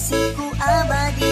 kasihku abadi.